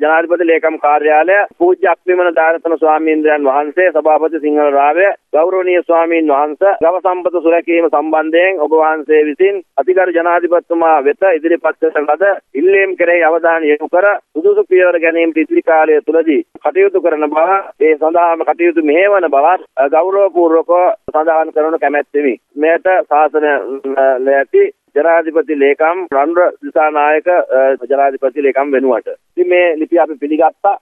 ජනාධිපති ලේකම් කාර්යාලය පූජ්‍ය අක්විමන දානතන ස්වාමීන්ද්‍රයන් වහන්සේ සභාපති සිංහල රාවය ගෞරවනීය ස්වාමීන් වහන්සේ ගව සම්පත සුරැකීම සම්බන්ධයෙන් ඔබ වහන්සේ විසින් අතිගරු ජනාධිපතිතුමා වෙත ඉදිරිපත් කරන ලද ඉල්ලීම් කෙරෙහි අවධානය යොමු කර සුදුසු පියවර ගැනීමට ඉදිරි කාලය තුලදී කටයුතු කරන බව ඒ සඳහාම කටයුතු මෙහෙවන බවත් ගෞරවපූර්වකව සඳහන් කරනු කැමැත්තෙමි. මෙයට ශාසන ලෑති ජනාධිපති ලේකම් රන්ර දිසානායක ජනාධිපති ලේකම් වෙනුවට. ඉතින් මේ ලිපිය අපි පිළිගත්තා.